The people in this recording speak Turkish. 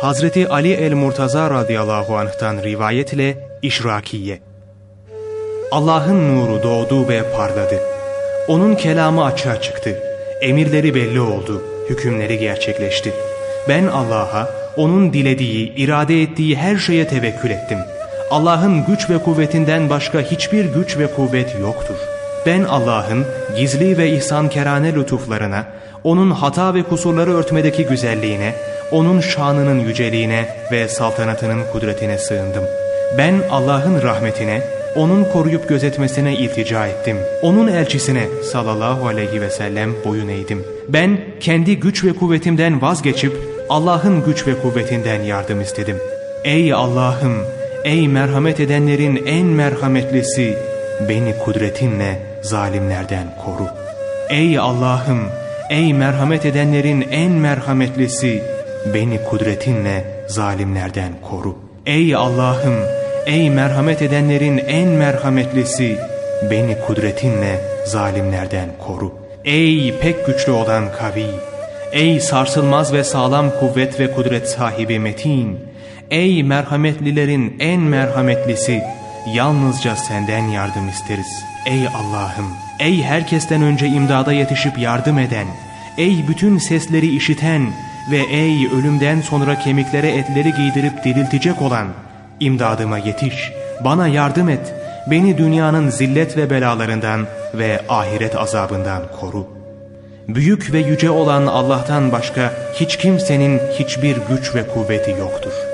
Hazreti Ali el-Murtaza radıyallahu anh'tan rivayet ile İşrakiye. Allah'ın nuru doğdu ve parladı. Onun kelamı açığa çıktı. Emirleri belli oldu, hükümleri gerçekleşti. Ben Allah'a, onun dilediği, irade ettiği her şeye tevekkül ettim. Allah'ın güç ve kuvvetinden başka hiçbir güç ve kuvvet yoktur. Ben Allah'ın gizli ve ihsankerane lütuflarına, onun hata ve kusurları örtmedeki güzelliğine, onun şanının yüceliğine ve saltanatının kudretine sığındım. Ben Allah'ın rahmetine, onun koruyup gözetmesine iltica ettim. Onun elçisine sallallahu aleyhi ve sellem boyun eğdim. Ben kendi güç ve kuvvetimden vazgeçip Allah'ın güç ve kuvvetinden yardım istedim. Ey Allah'ım, ey merhamet edenlerin en merhametlisi, beni kudretinle zalimlerden koru. Ey Allah'ım, ey merhamet edenlerin en merhametlisi, beni kudretinle zalimlerden koru. Ey Allah'ım, ey merhamet edenlerin en merhametlisi, beni kudretinle zalimlerden koru. Ey pek güçlü olan kavi, ey sarsılmaz ve sağlam kuvvet ve kudret sahibi metin, ey merhametlilerin en merhametlisi, yalnızca senden yardım isteriz. Ey Allah'ım, ey herkesten önce imdada yetişip yardım eden, ey bütün sesleri işiten, ve ey ölümden sonra kemiklere etleri giydirip diriltecek olan imdadıma yetiş, bana yardım et, beni dünyanın zillet ve belalarından ve ahiret azabından koru. Büyük ve yüce olan Allah'tan başka hiç kimsenin hiçbir güç ve kuvveti yoktur.